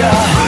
Yeah.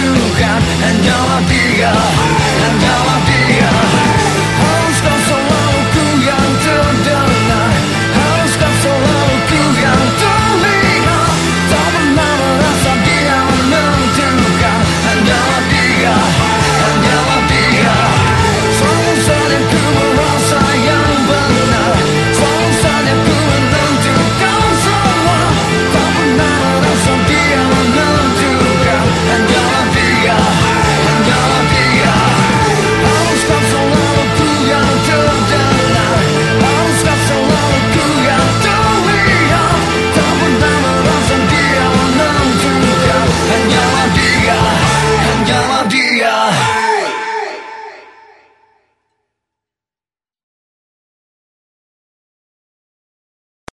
瞬間 And now I feel And now I feel